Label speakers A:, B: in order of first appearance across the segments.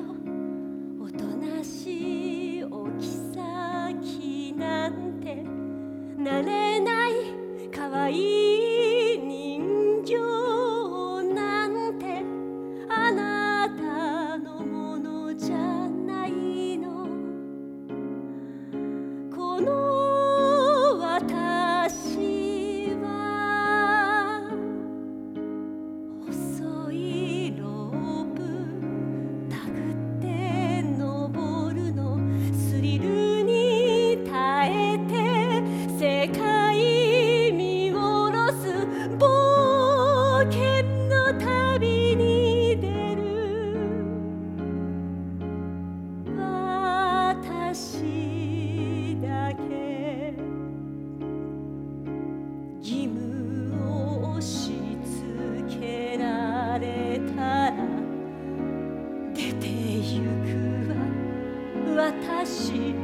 A: おとなしいお妃なんてなれないかわいい心。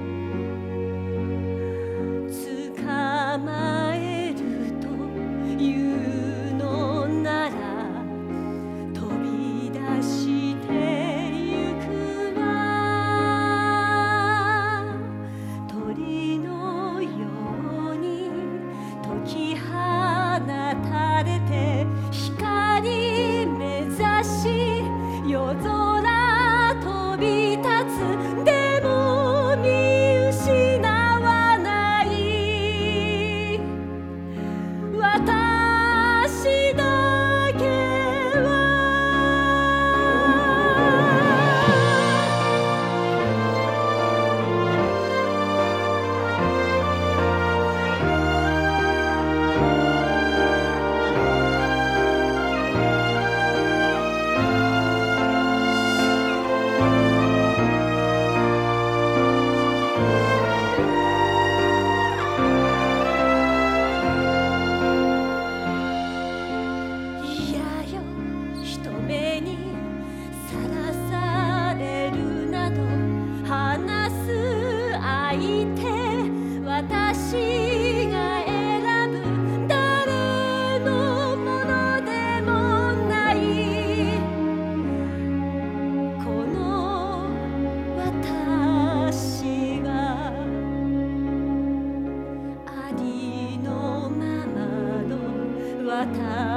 A: Jota.